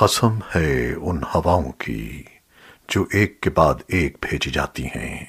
قسم ہے ان ہواؤں کی جو ایک کے بعد ایک بھیجی جاتی ہیں۔